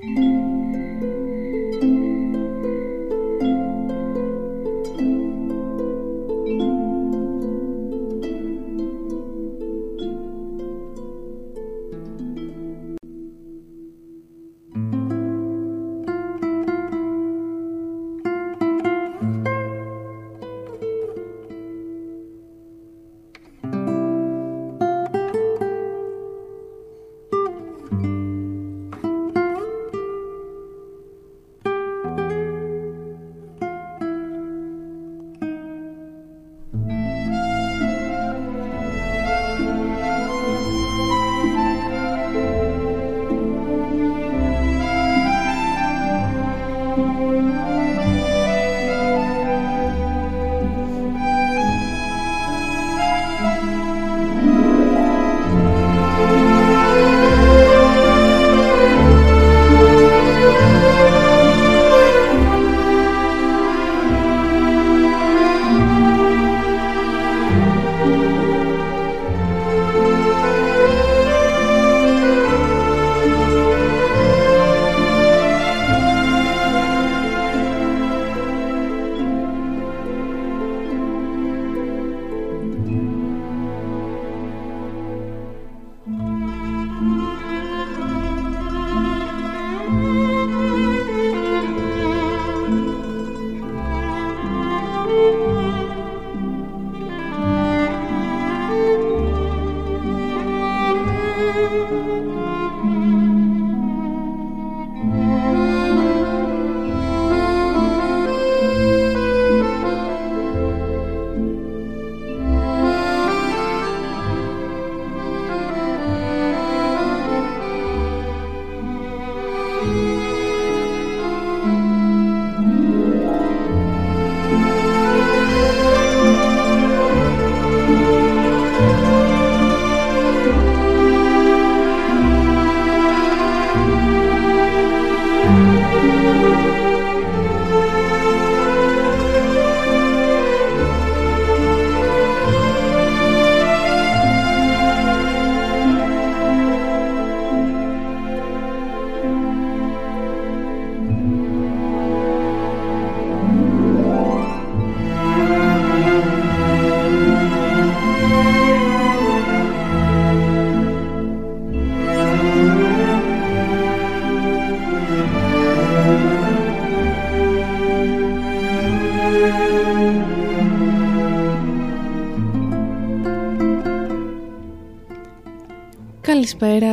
Καλησπέρα,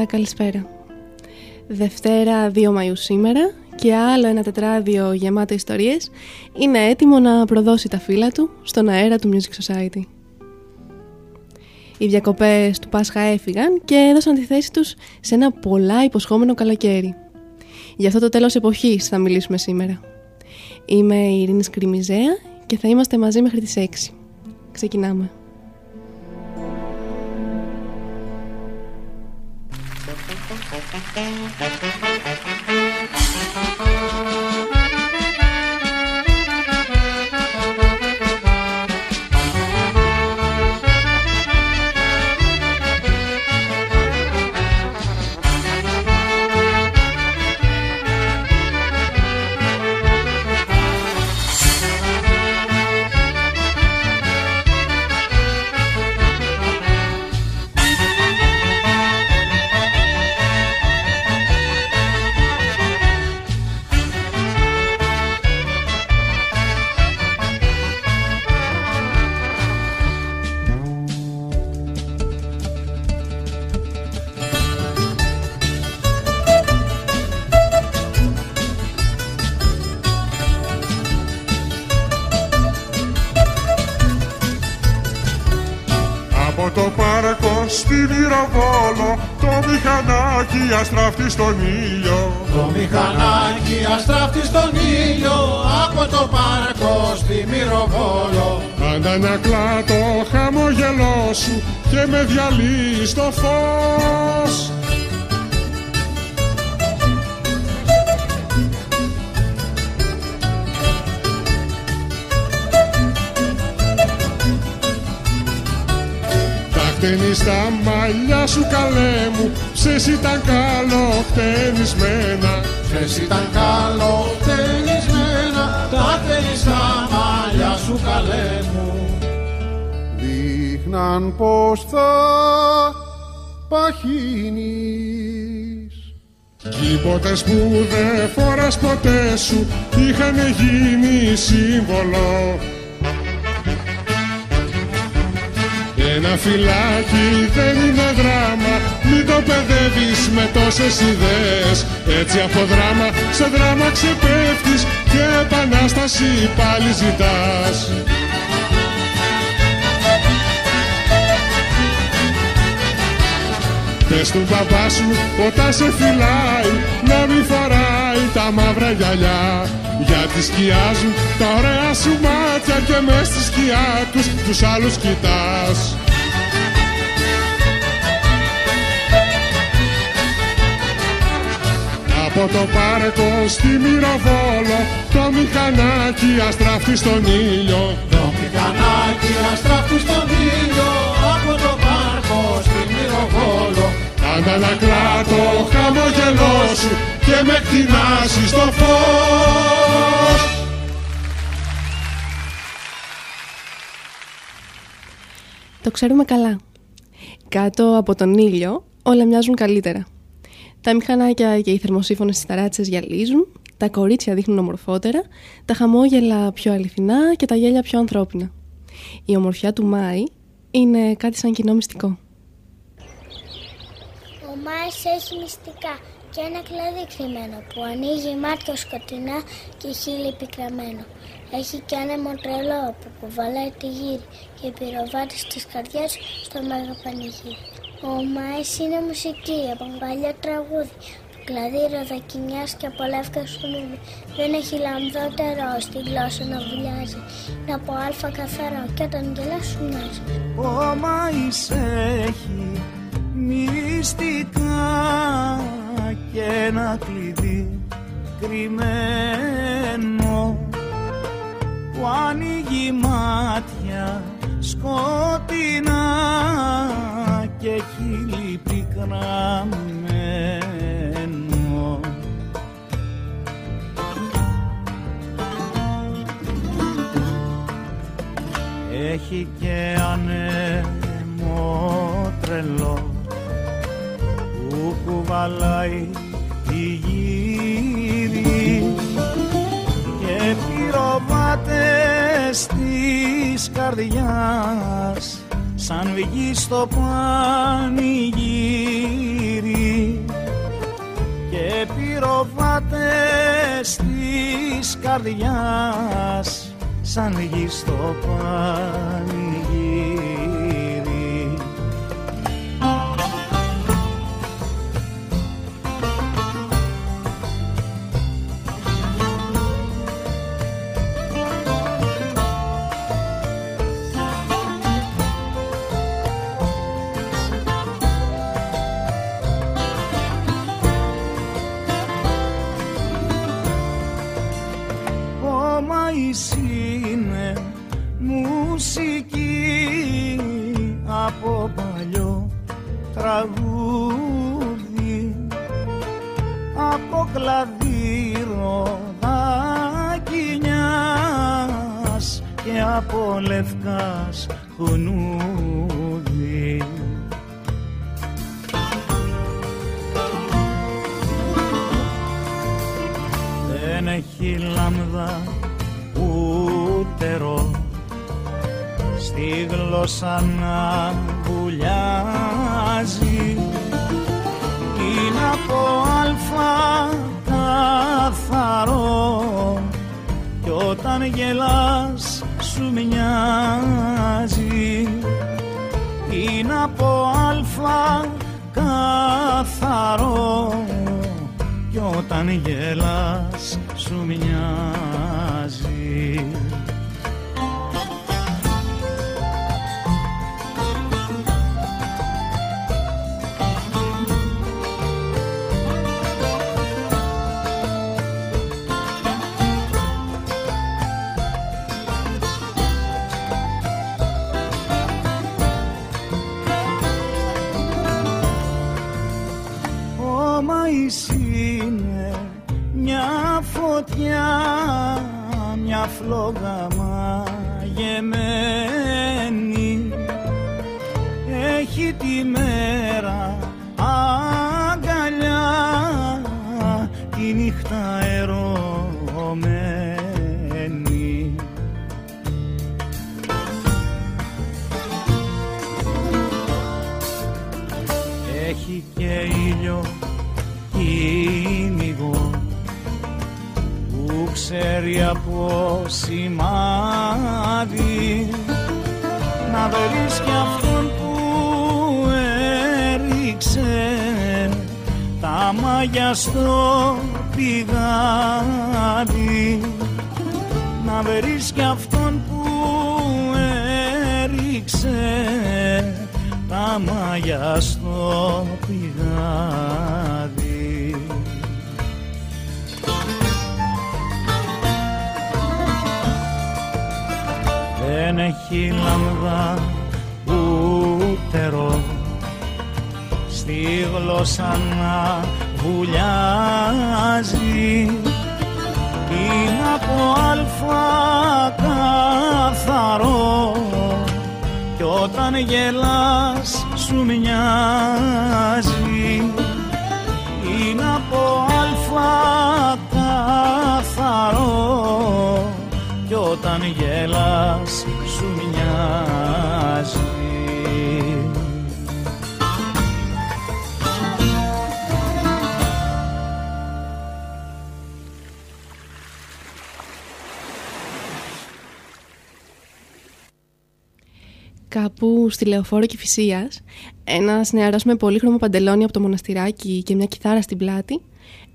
καλησπέρα. Δευτέρα 2 Μαΐου σήμερα και άλλο ένα τετράδιο γεμάτο ιστορίες είναι έτοιμο να προδώσει τα φύλλα του στον αέρα του Music Society. Οι διακοπές του Πάσχα έφυγαν και έδωσαν τη θέση τους σε ένα πολλά υποσχόμενο καλοκαίρι. Γι' αυτό το τέλος εποχής θα μιλήσουμε σήμερα. Είμαι η Ειρήνης Σκριμιζέα και θα είμαστε μαζί μέχρι τις 6. Ξεκινάμε. Στον ήλιο. Το μηχανάκι αστράφτη στον ήλιο Από το πάρκο στη Μυροβόλο. Αντανακλά το χαμογελό σου και με διαλύει στο φως. Χτένει στα μαλλιά σου καλέ μου Ψες ήταν καλοχτενισμένα Χθες ήταν καλοτελισμένα τα θέλιστα μαλλιά σου καλέ μου. Δείχναν πως θα παχύνεις. Κι που δε φοράς ποτέ σου είχαν γίνει σύμβολο. Ένα φυλάκι δεν είναι δράμα Μην το παιδεύεις με τόσες ιδέες. Έτσι από δράμα σε δράμα ξεπέφτεις Και επανάσταση πάλι ζητάς. Πες του παπά σου όταν σε φυλάει Να μην φοράει τα μαύρα γυαλιά. Γιατί σκιάζουν τα ωραία σου μάτια Και μες στη σκιά τους τους άλλους κοιτάς Από το πάρκο στη Μυροβόλο το μηχανάκι αστράφτει στον ήλιο Το μηχανάκι αστράφτει στον ήλιο από το πάρκο στη Μυροβόλο Αντανακλά το χαμογελό σου και με κτηνάσει στο φως Το ξέρουμε καλά. Κάτω από τον ήλιο όλα μοιάζουν καλύτερα. Τα μηχανάκια και οι θερμοσύφωνες στις ταράτσες γυαλίζουν, τα κορίτσια δείχνουν ομορφότερα, τα χαμόγελα πιο αληθινά και τα γέλια πιο ανθρώπινα. Η ομορφιά του Μάη είναι κάτι σαν κοινό μυστικό. Ο Μάης έχει μυστικά και ένα κλαδί κρυμμένο που ανοίγει μάτια σκοτεινά και χείλη πικραμένο. Έχει και ένα μοντρελό που κουβαλάει τη γύρι και πυροβάτη στις καρδιές στο μέγα πανηγύρι. Ο Μάης είναι μουσική από παλιό τραγούδι κλαδί ροδακινιάς και από λεύκα σουλούδι. Δεν έχει λαμδότερο στη γλώσσα να βουλιάζει. Είναι από αλφα καθαρό και όταν γελάς σου μοιάζει. Ο Μάης έχει μυστικά και ένα κλειδί κρυμμένο που ανοίγει μάτια σκοτεινά και χείλη πικραμένο Έχει και ανέμο τρελό που κουβαλάει πυροβάτες της καρδιάς σαν βγει στο πανηγύρι. Και πυροβάτες της καρδιάς σαν βγει στο πανηγύρι από κλαδί ροδακινιάς και από λευκάς χουνούδι δεν έχει λάμδα ούτε ρο στη γλώσσα να βουλιάζει είναι από αλφα καθαρό κι όταν γελάς σου μοιάζει. Είναι από αλφα καθαρό κι όταν γελάς σου μοιάζει Κάπου στη λεωφόρο Κηφισίας, ένας νεαρός με πολύχρωμο παντελόνι από το μοναστηράκι και μια κιθάρα στην πλάτη,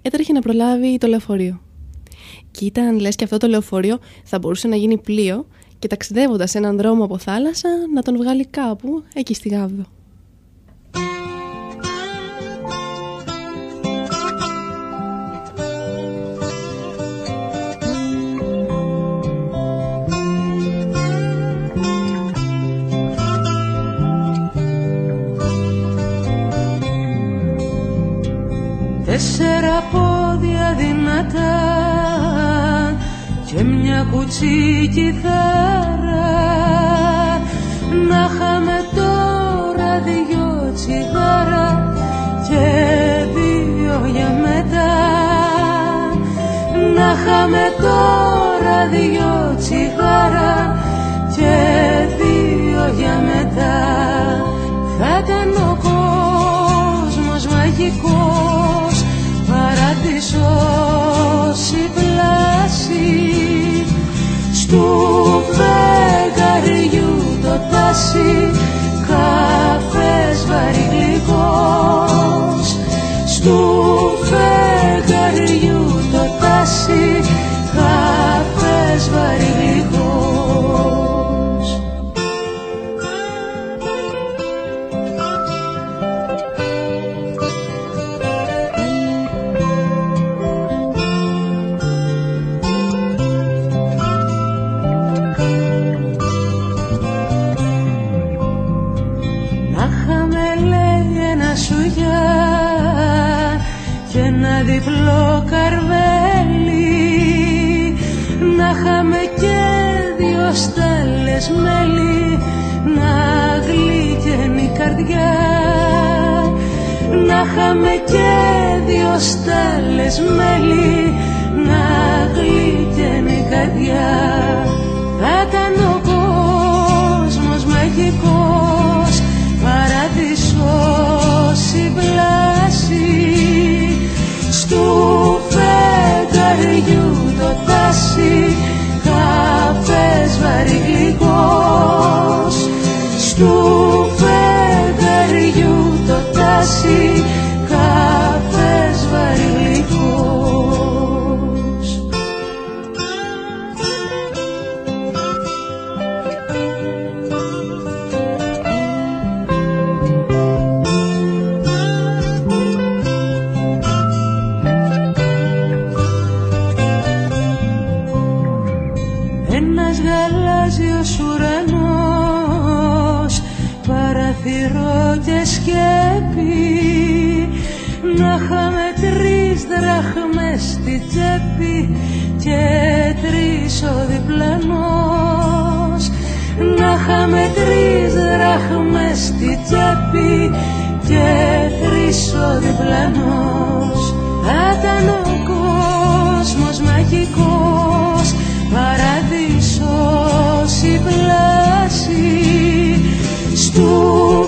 έτρεχε να προλάβει το λεωφορείο. Και ήταν λες και αυτό το λεωφορείο θα μπορούσε να γίνει πλοίο και ταξιδεύοντας έναν δρόμο από θάλασσα να τον βγάλει κάπου εκεί στη Γάβδο. Τέσσερα πόδια δυνατά και μια κουτσή κιθάρα να είχαμε τώρα δυο τσιγάρα και δύο για μετά. Να είχαμε τώρα δυο τσιγάρα και δύο για μετά. Θα ήταν ο κόσμος μαγικός παράδεισος η πλάση στου φεγγαριού το τάσι καφές βαρύ γλυκός. Στου φεγγαριού το τάσι καφές βαρύ παραδείσος η πλάση στου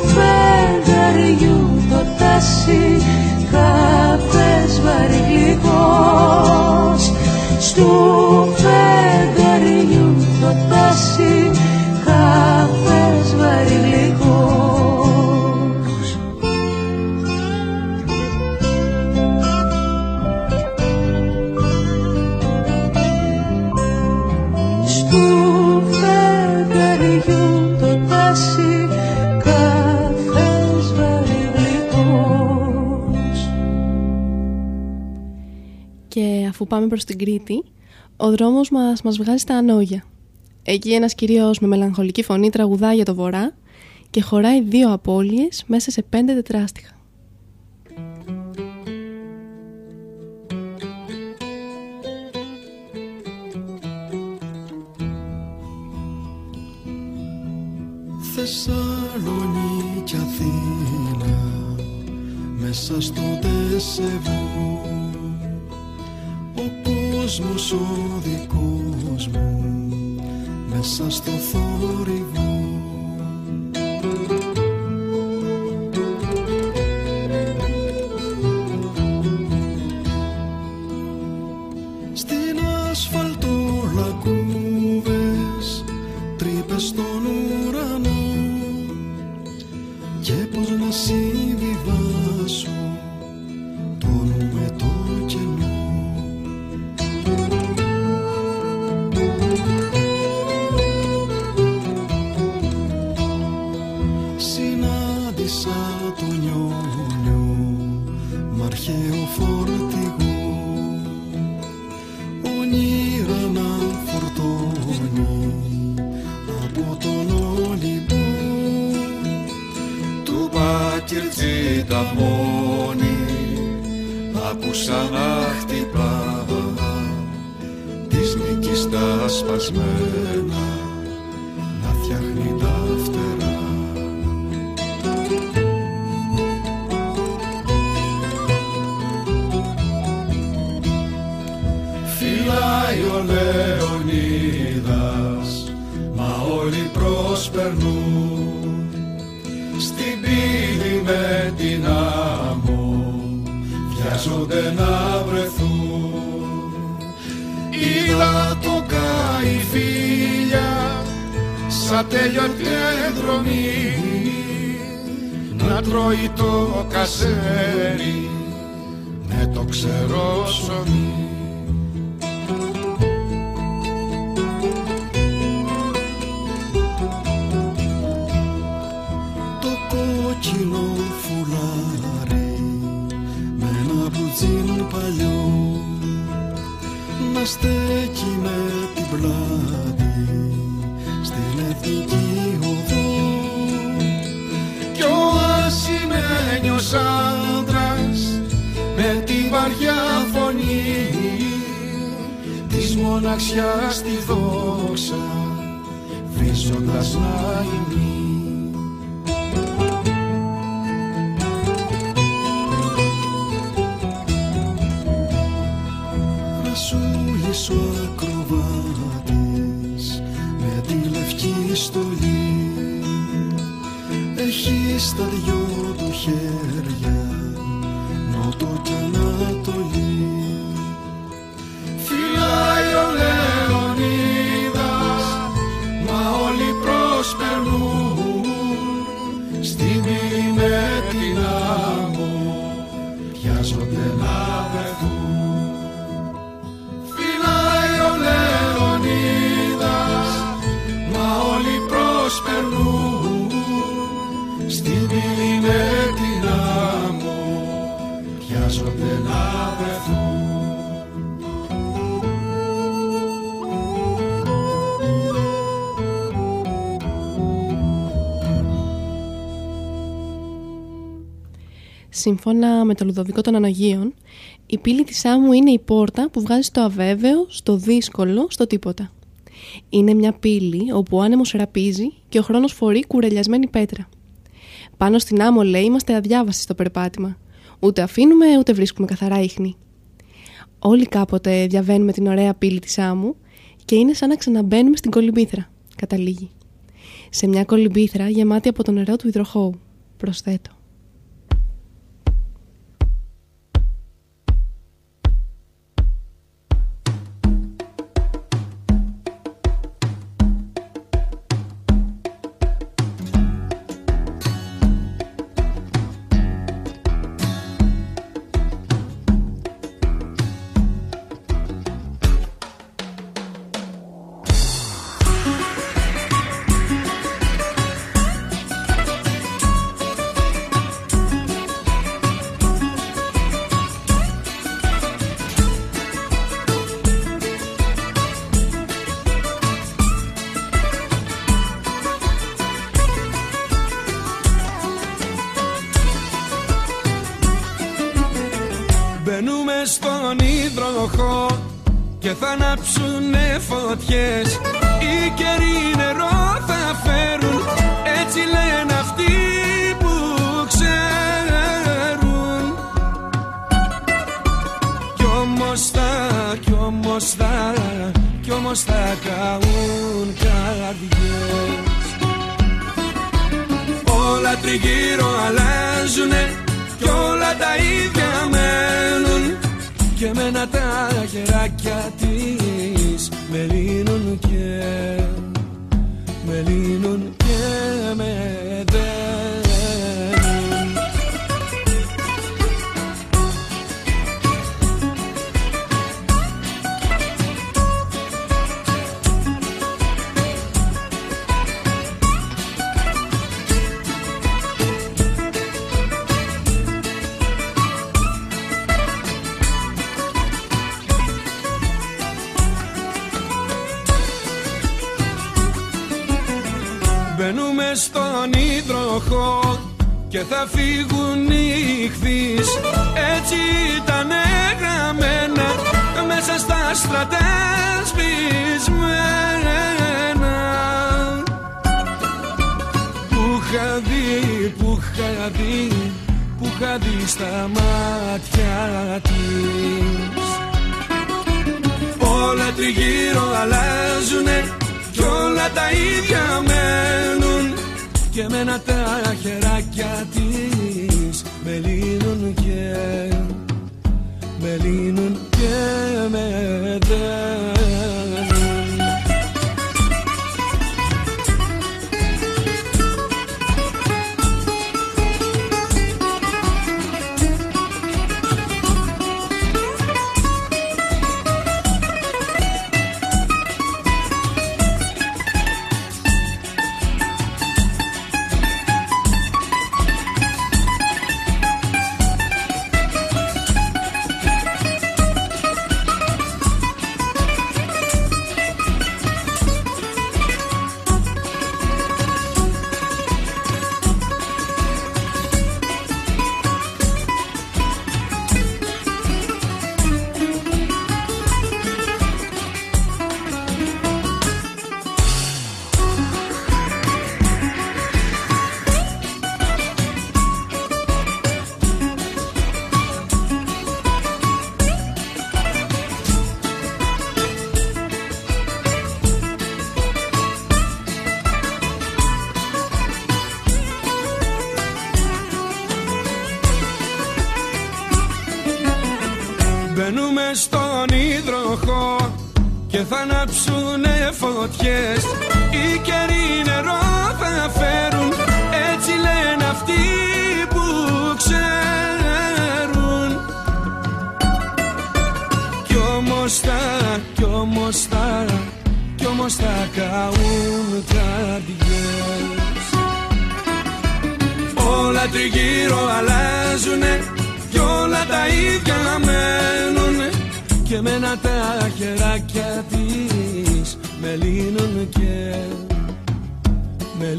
φεγγαριού το τάσι καφές βαρυγλικός στου Και αφού πάμε προς την Κρήτη, ο δρόμος μας μας βγάζει στα Ανόγια. Εκεί ένας κυρίος με μελαγχολική φωνή τραγουδάει για το βορρά και χωράει δύο απώλειες μέσα σε πέντε τετράστιχα. Θεσσαλονίκη Αθήνα μέσα στο τεσεβού ο κόσμος ο δικός μου μέσα στο θόρυβο Συνάντησα το νιόνιο μ' αρχαίο φορτηγό. Όνειρα να φορτώνει από τον Όλυμπο. Του Πάκερτζή τα μόνη άκουσα να χτυπά της νίκης τα σπασμένα προσπερνούν στην πύλη με την άμμο. Βιάζονται να βρεθούν. Είδα το καηφίλια σαν τέλειωτη δρομή να τρώει το κασέρι με το ξερό ψωμί κόκκινο φουλάρι με ένα μπλουτζίν παλιό. Να στέκει με την πλάτη στην εθνική οδό. Κι ο ασημένιος άντρας με τη βαριά φωνή της μοναξιάς τη δόξα βρίσκοντας να υμνεί στολή. Έχει στα δυο του χέρια νότο και ανατολή Σύμφωνα με το Λουδοβικό των Αναγίων, η πύλη της άμμου είναι η πόρτα που βγάζει στο αβέβαιο, στο δύσκολο, στο τίποτα. Είναι μια πύλη όπου ο άνεμος ραπίζει και ο χρόνος φορεί κουρελιασμένη πέτρα. Πάνω στην άμμο λέει είμαστε αδιάβαστοι στο περπάτημα. Ούτε αφήνουμε ούτε βρίσκουμε καθαρά ίχνη. Όλοι κάποτε διαβαίνουμε την ωραία πύλη της άμμου και είναι σαν να ξαναμπαίνουμε στην κολυμπήθρα, καταλήγει. Σε μια κολυμπήθρα γεμάτη από το νερό του υδροχώου, προσθέτω. θα ανάψουνε φωτιές. Με λύνουν και με δένουν χεράκια της με και με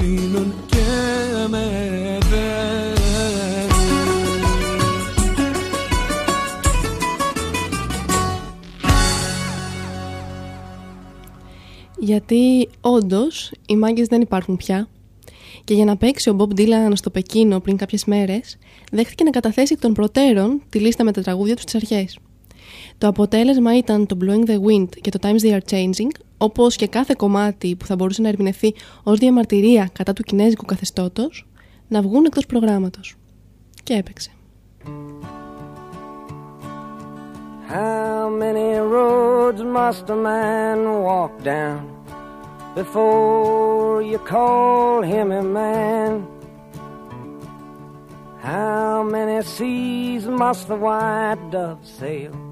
Γιατί όντως οι μάγκες δεν υπάρχουν πια. Και για να παίξει ο Μπομπ Dylan στο Πεκίνο πριν κάποιες μέρες, δέχτηκε να καταθέσει εκ των προτέρων τη λίστα με τα τραγούδια τους στι αρχές. Το αποτέλεσμα ήταν το Blowing the Wind και το Times They Are Changing, όπως και κάθε κομμάτι που θα μπορούσε να ερμηνευθεί ως διαμαρτυρία κατά του κινέζικου καθεστώτος, να βγουν εκτός προγράμματος. Και έπαιξε. How many roads must a man walk down before you call him a man? How many seas must the white dove sail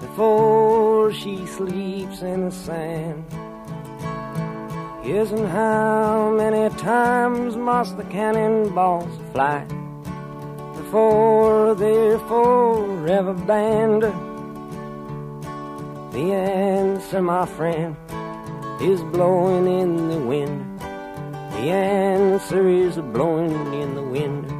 before she sleeps in the sand? And how many times must the cannonballs fly before they're forever banned? The answer, my friend, is blowing in the wind. The answer is blowing in the wind.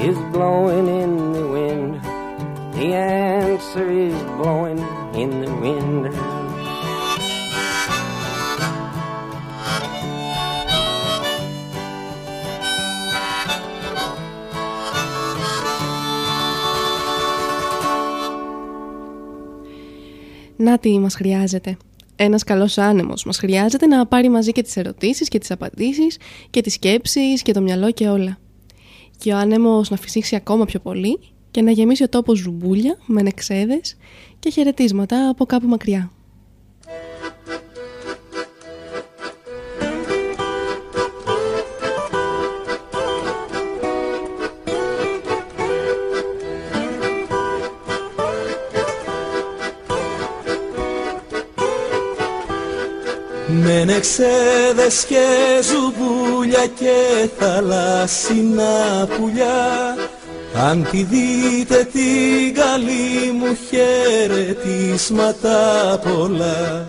is blowing in the wind. The answer is blowing in the wind. Να τι μας χρειάζεται. Ένας καλός άνεμος μας χρειάζεται να πάρει μαζί και τις ερωτήσεις και τις απαντήσεις και τις σκέψεις και το μυαλό και όλα. Και ο άνεμος να φυσήξει ακόμα πιο πολύ και να γεμίσει ο τόπος ζουμπούλια με νεξέδες και χαιρετίσματα από κάπου μακριά. Με νεξέδες και ζουμπούλια και θαλάσσινα πουλιά. Αν τη δείτε την καλή μου χαιρετίσματα πολλά.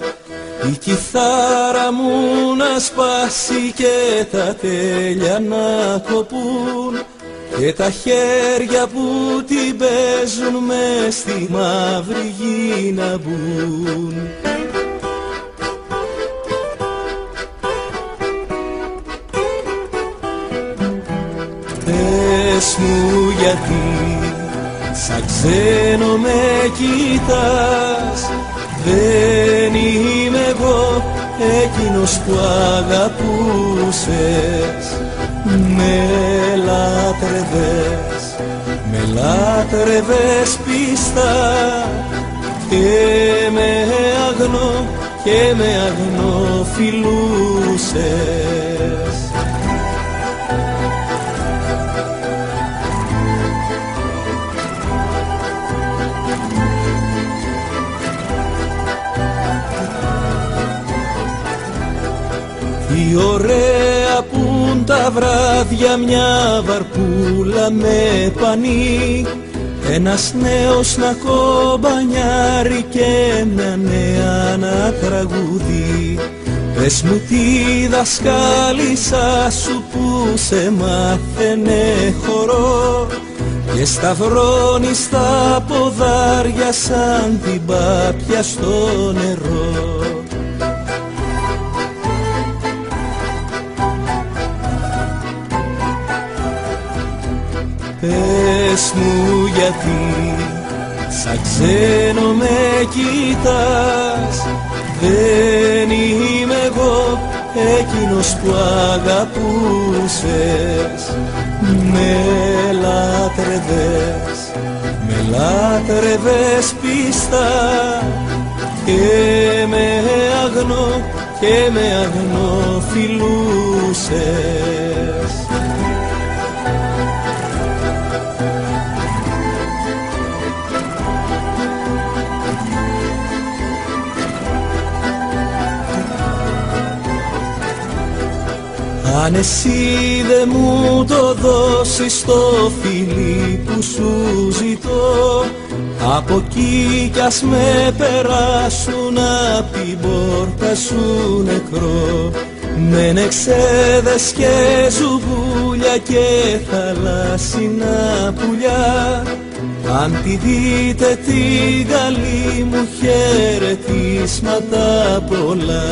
Η κιθάρα μου να σπάσει και τα τέλεια να κοπούν. Και τα χέρια που την παίζουν μες στη μαύρη γη να μπουν. Πες μου γιατί σαν ξένο με κοιτάς Δεν είμαι εγώ εκείνος που αγαπούσες. Με λάτρευες, με λάτρευες πίστα Και με αγνό και με αγνό φιλούσες Τι ωραία που τα τα βράδια μια βαρκούλα με πανί. Ένας νέος να κομπανιάρει και μια νέα να τραγουδεί Πες μου τι δασκάλισσα σου που σε μάθαινε χορό και σταυρώνει στα ποδάρια σαν την πάπια στο νερό Πες μου γιατί σαν ξένο με κοιτάς. Δεν είμαι εγώ εκείνος που αγαπούσες. Με λάτρευες, με λάτρευες πίστα. Και με αγνό και με αγνό φιλούσες Αν εσύ δε μου το δώσεις το φιλί που σου ζητώ Από εκεί κι ας με περάσουν απ' την πόρτα σου νεκρό. Με νεξέδες και ζουβούλια και θαλάσσινα πουλιά αν τη δείτε την καλή μου χαιρετίσματα πολλά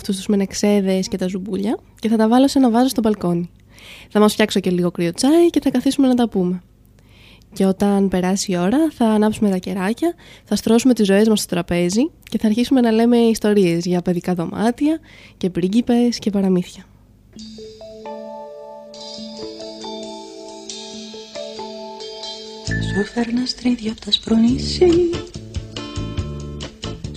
αυτούς τους μενεξέδες και τα ζουμπούλια και θα τα βάλω σε ένα βάζο στο μπαλκόνι. Θα μας φτιάξω και λίγο κρύο τσάι και θα καθίσουμε να τα πούμε. Και όταν περάσει η ώρα θα ανάψουμε τα κεράκια, θα στρώσουμε τις ζωές μας στο τραπέζι και θα αρχίσουμε να λέμε ιστορίες για παιδικά δωμάτια και πρίγκιπες και παραμύθια. Σου έφερνα στρίδια από τα σπρονήσι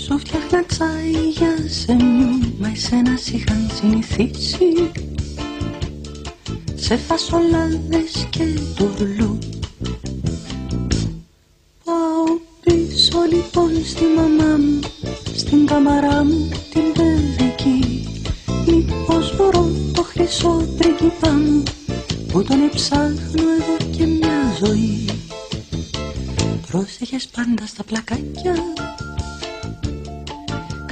Σου φτιάχνα τσάι για σεμιού Μα εσένα σ' είχαν συνηθίσει. Σε φασολάδες και τουρλού. Πάω πίσω λοιπόν στη μαμά μου Στην καμαρά μου την παιδική. Μήπως βρω το χρυσό πρίγκιπά μου Που τον εψάχνω εδώ και μια ζωή. Πρόσεχες πάντα στα πλακάκια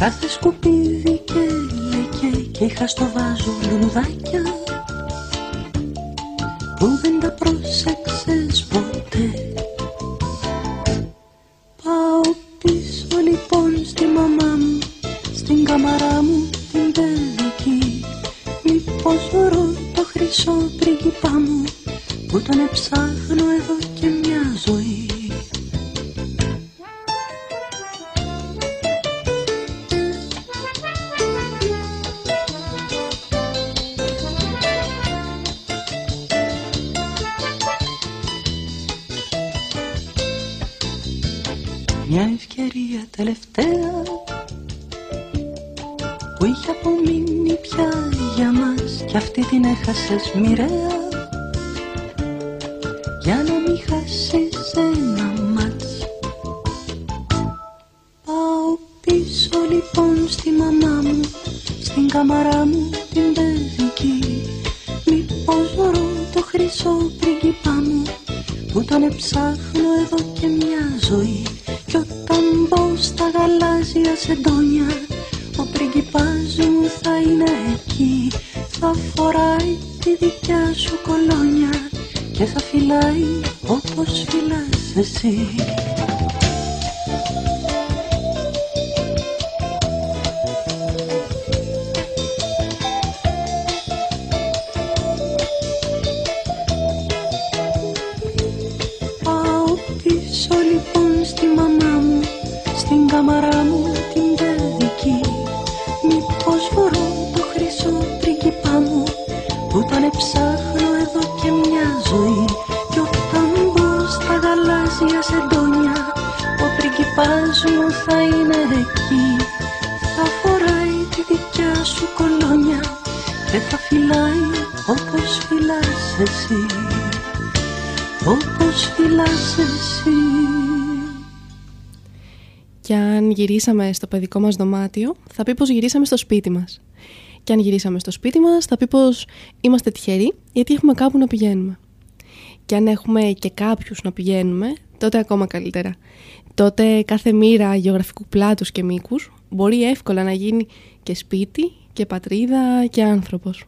Κάθε σκουπίδι και λεκέ Και είχα στο βάζο λουλουδάκια. Που δεν τα πρόσεξες ποτέ. Πάω πίσω λοιπόν στη μαμά μου Στην καμαρά μου την παιδική Μήπως βρω το χρυσό πρίγκιπά μου Που τον εψάχνω εδώ έχασες μοιραία Για να μην χάσεις ένα μάτς. Πάω πίσω λοιπόν στη μαμά μου Στην καμαρά μου see γυρίσαμε στο παιδικό μας δωμάτιο, θα πει πως γυρίσαμε στο σπίτι μας. Και αν γυρίσαμε στο σπίτι μας, θα πει πως είμαστε τυχεροί, γιατί έχουμε κάπου να πηγαίνουμε. Και αν έχουμε και κάποιους να πηγαίνουμε, τότε ακόμα καλύτερα. Τότε κάθε μοίρα γεωγραφικού πλάτους και μήκους μπορεί εύκολα να γίνει και σπίτι και πατρίδα και άνθρωπος.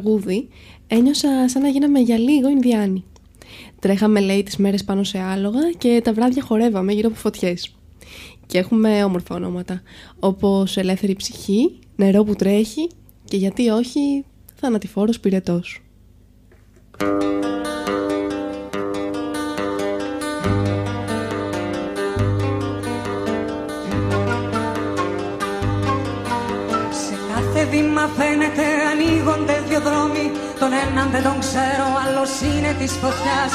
Τραγούδι ένιωσα σαν να γίναμε για λίγο Ινδιάνοι. Τρέχαμε λέει τις μέρες πάνω σε άλογα και τα βράδια χορεύαμε γύρω από φωτιές. Και έχουμε όμορφα ονόματα, όπως Ελεύθερη Ψυχή, Νερό που τρέχει και γιατί όχι Θανατηφόρος Πυρετός. Σε κάθε βήμα φαίνεται ανοίγονται δυο δρόμοι Τον έναν δεν τον ξέρω, άλλος είναι της φωτιάς.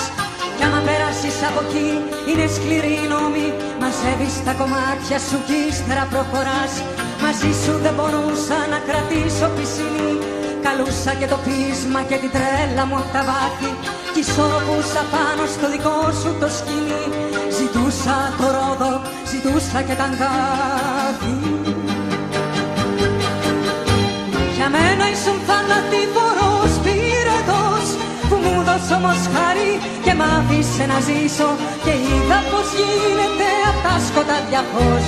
Κι άμα περάσεις από εκεί είναι σκληρή η νόμη. Μαζεύεις τα κομμάτια σου κι ύστερα προχωράς. Μαζί σου δεν μπορούσα να κρατήσω πισινή. Καλούσα και το πείσμα και την τρέλα μου απ' τα βάθη. Κι ισορροπούσα πάνω στο δικό σου το σκηνή. Ζητούσα το ρόδο, ζητούσα και τα αγκάθη για μένα ήσουν θανατηφόρος πυρετός που μου δώσε όμως χάρη και μ' άφησε να ζήσω. Και είδα πως γίνεται απ' τα σκοτάδια φως.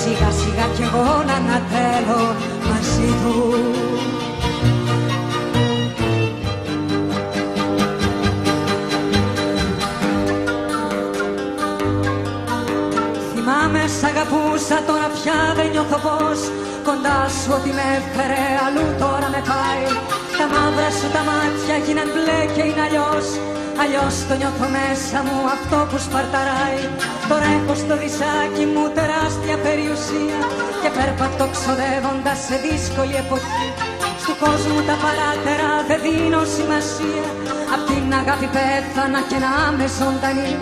Σιγά σιγά κι εγώ να ανατέλω μαζί τους σ' αγαπούσα τώρα πια δεν νιώθω πως Κοντά σου ότι με έφερε αλλού τώρα με πάει. Τα μαύρα σου τα μάτια γίναν μπλε και είναι αλλιώς. Αλλιώς το νιώθω μέσα μου αυτό που σπαρταράει. Τώρα έχω στο δισάκι μου τεράστια περιουσία. Και περπατώ ξοδεύοντας σε δύσκολη εποχή. Στου κόσμου τα παράτερα δεν δίνω σημασία. Απ' την αγάπη πέθανα και να είμαι ζωντανή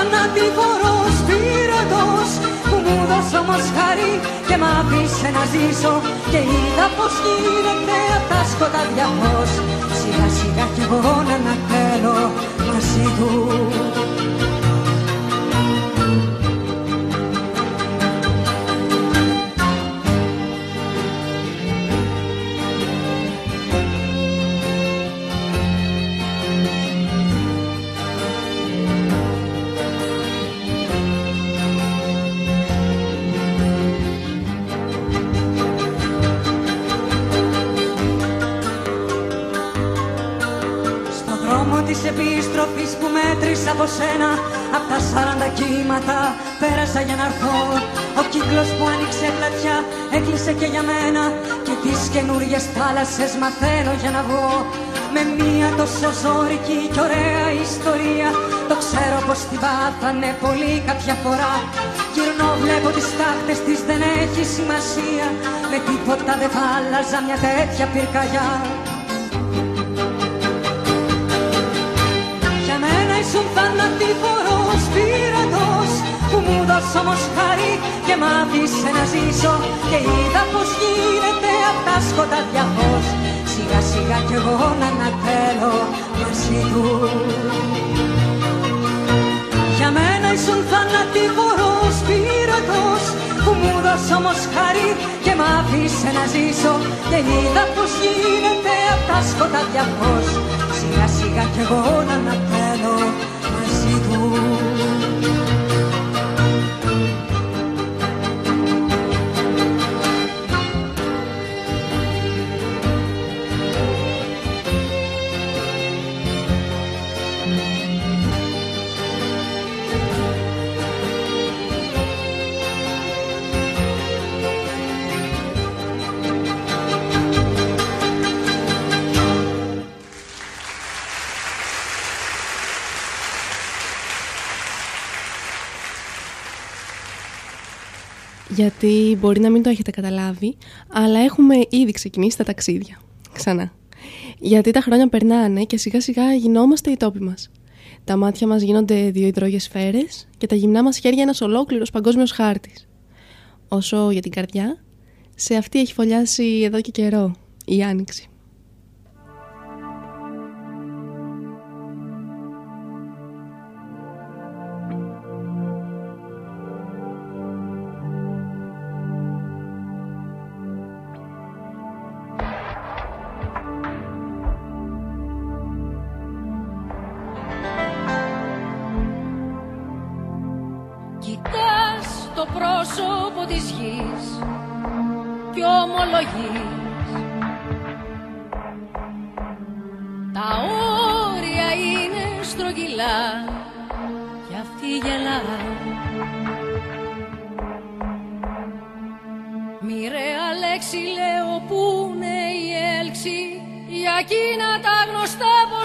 ήσουν θανατηφόρος πυρετός που μου δώσε όμως χάρη και μ' άφησε να ζήσω. Και είδα πως γίνεται απ' τα σκοτάδια φως σιγά σιγά κι εγώ να ανατέλω μαζί του επιστροφής που μέτρησα από σένα. Απ' τα σαράντα κύματα πέρασα για να έρθω. Ο κύκλος που άνοιξε πλατιά έκλεισε και για μένα. Και τις καινούριες θάλασσες μαθαίνω για να βγω. Με μία τόσο ζώρικη και ωραία ιστορία. Το ξέρω πως την πάθανε πολύ κάποια φορά. Γυρνώ βλέπω τις τάχτες της δεν έχει σημασία. Με τίποτα δεν θα άλλαζα μια τέτοια πυρκαγιά ήσουν θανατηφόρος πυρετός που μου δώσε όμως χάρη και μ' άφησε να ζήσω και είδα πως γίνεται απ' τα σκοτάδια φως. Σιγά σιγά κι εγώ να ανατέλω μαζί του. Για μένα ήσουν θανατηφόρος πυρετός που μου δώσε όμως χάρη και μ' άφησε να ζήσω και είδα πως γίνεται απ' τα σκοτάδια φως. Σιγά σιγά κι εγώ να ανατέλω μαζί του Γιατί μπορεί να μην το έχετε καταλάβει, αλλά έχουμε ήδη ξεκινήσει τα ταξίδια. Ξανά. Γιατί τα χρόνια περνάνε και σιγά σιγά γινόμαστε οι τόποι μας. Τα μάτια μας γίνονται δύο υδρόγες σφαίρες και τα γυμνά μας χέρια ένας ολόκληρος παγκόσμιος χάρτης. Όσο για την καρδιά, σε αυτή έχει φωλιάσει εδώ και καιρό η Άνοιξη. Πρόσωπο της γης κι ομολογείς. Τα όρια είναι στρογγυλά κι αυτή γελά Μοιραία λέξη λέω που είναι η έλξη; Για εκείνα τα γνωστά από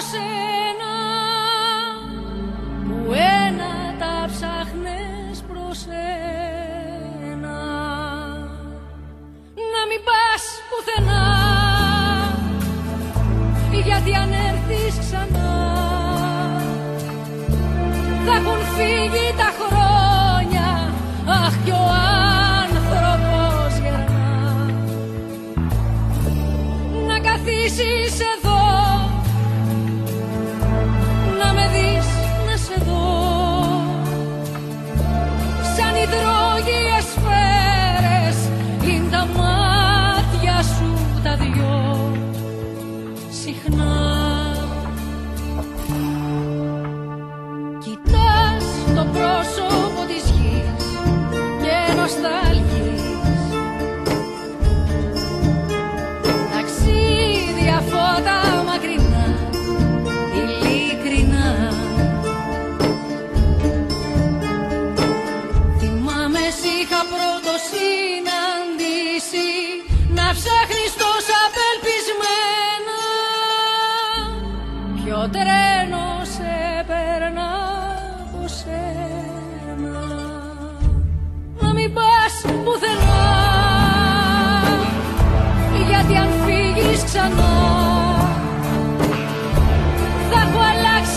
γιατί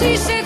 αλλάξει σε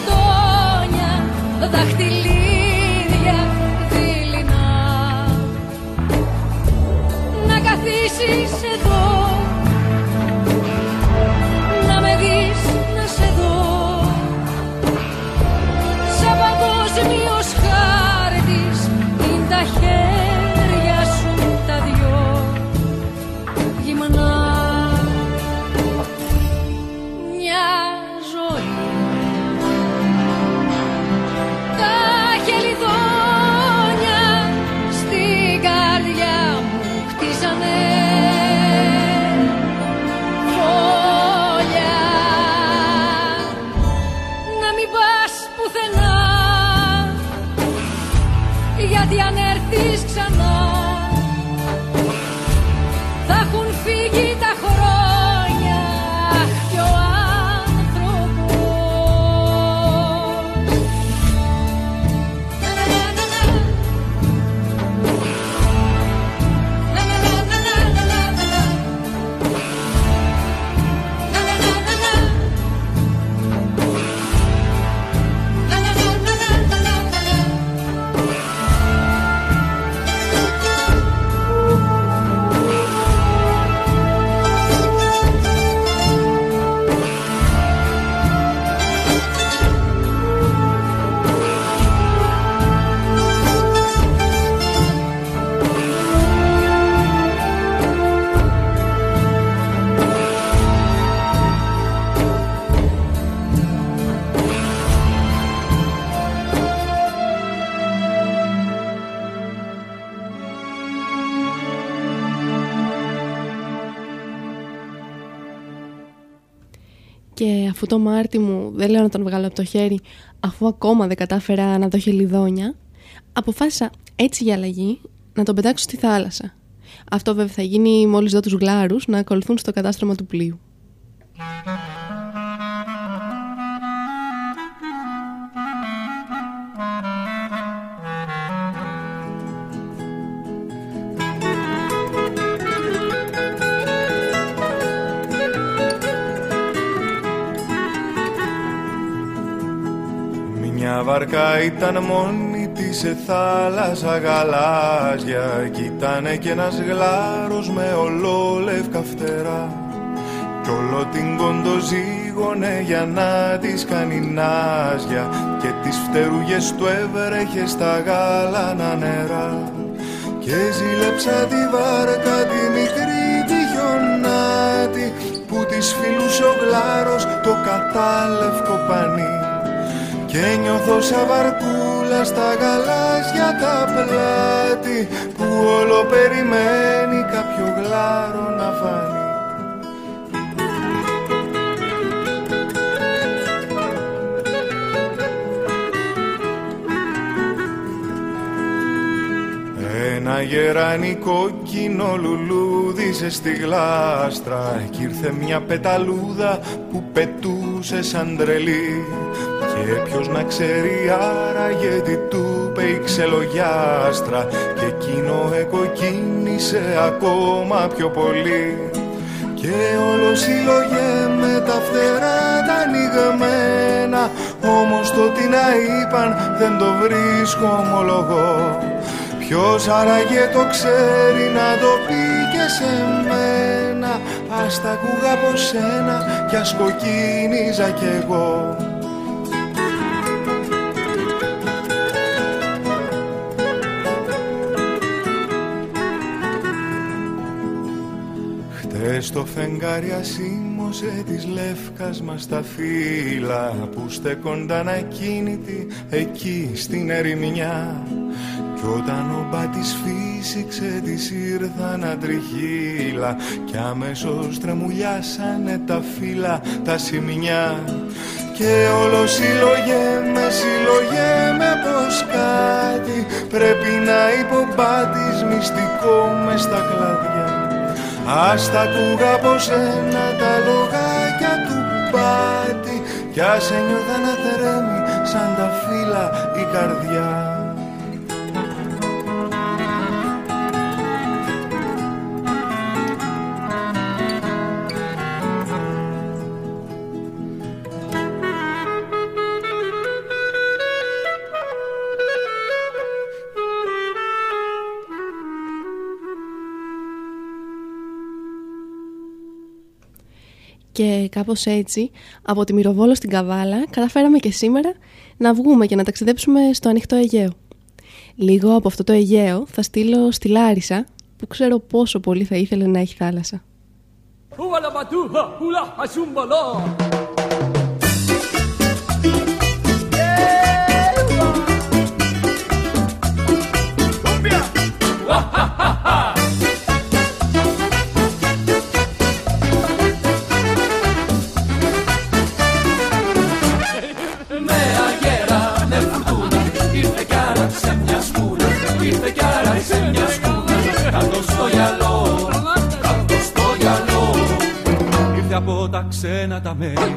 Και αφού το Μάρτι μου δεν λέω να τον βγάλω από το χέρι, αφού ακόμα δεν κατάφερα να δω χελιδόνια, αποφάσισα έτσι για αλλαγή να τον πετάξω στη θάλασσα. Αυτό βέβαια θα γίνει μόλις δω τους γλάρους να ακολουθούν στο κατάστρωμα του πλοίου. Μια βαρκά ήταν μόνη της σε θάλασσα γαλάζια. Κι ήτανε κι ένας γλάρος με ολόλευκα φτερά. Κι όλο την κοντοζήγωνε για να της κάνει νάζια. Και τις φτερούγες του έβρεχε στα γάλανα νερά. Και ζήλεψα τη βάρκα τη μικρή τη γιονάτη Που της φιλούσε ο γλάρος το κατάλευκο πανί Και νιώθω σαν βαρκούλα στα γαλάζια τα πλάτη Που όλο περιμένει κάποιο γλάρο να φανεί. Ένα γεράνι κόκκινο λουλούδισε στη γλάστρα Κι ήρθε μια πεταλούδα που πετούσε σαν τρελή Και ποιος να ξέρει άραγε τι του είπε η ξελογιάστρα Και εκείνο εκοκίνησε ακόμα πιο πολύ. Και όλος συλλογέ με τα φτερά τα ανοιγμένα Όμως το τι να είπαν δεν το βρίσκω ομολογώ. Ποιος άραγε το ξέρει να το πει και σε μένα. Ας τα ακούγα από σένα κι ας κοκκίνιζα κι εγώ Χτες το φεγγάρι ασήμωσε της λεύκας μας τα φύλλα Που στέκονταν ακίνητοι εκεί στην ερημιά. Κι όταν ο μπάτης φύσηξε της ήρθαν τριχύλα Κι αμέσως τρεμουλιάσανε τα φύλλα τα σημεινιά. Και όλο συλλογέ με συλλογέ με πως κάτι Πρέπει να υπομπάτης μυστικό μες στα κλαδιά Ας τα ακούγα από σένα τα λογάκια του πάτη. Κι ας ένιωθα να θερέμει σαν τα φύλλα η καρδιά Και κάπως έτσι, από τη Μυροβόλο στην Καβάλα, καταφέραμε και σήμερα να βγούμε και να ταξιδέψουμε στο ανοιχτό Αιγαίο. Λίγο από αυτό το Αιγαίο θα στείλω στη Λάρισα, που ξέρω πόσο πολύ θα ήθελε να έχει θάλασσα. Από τα ξένα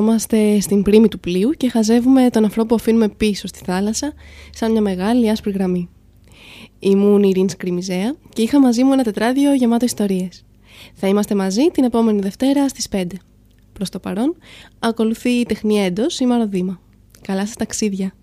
καθόμαστε στην πρίμη του πλοίου και χαζεύουμε τον αφρό που αφήνουμε πίσω στη θάλασσα, σαν μια μεγάλη άσπρη γραμμή. Ήμουν η Ειρήνη Κρυμιζέα και είχα μαζί μου ένα τετράδιο γεμάτο ιστορίες. Θα είμαστε μαζί την επόμενη Δευτέρα στις 5. Προς το παρόν, ακολουθεί η τεχνία εντός ή μαροδήμα. Καλά σας ταξίδια!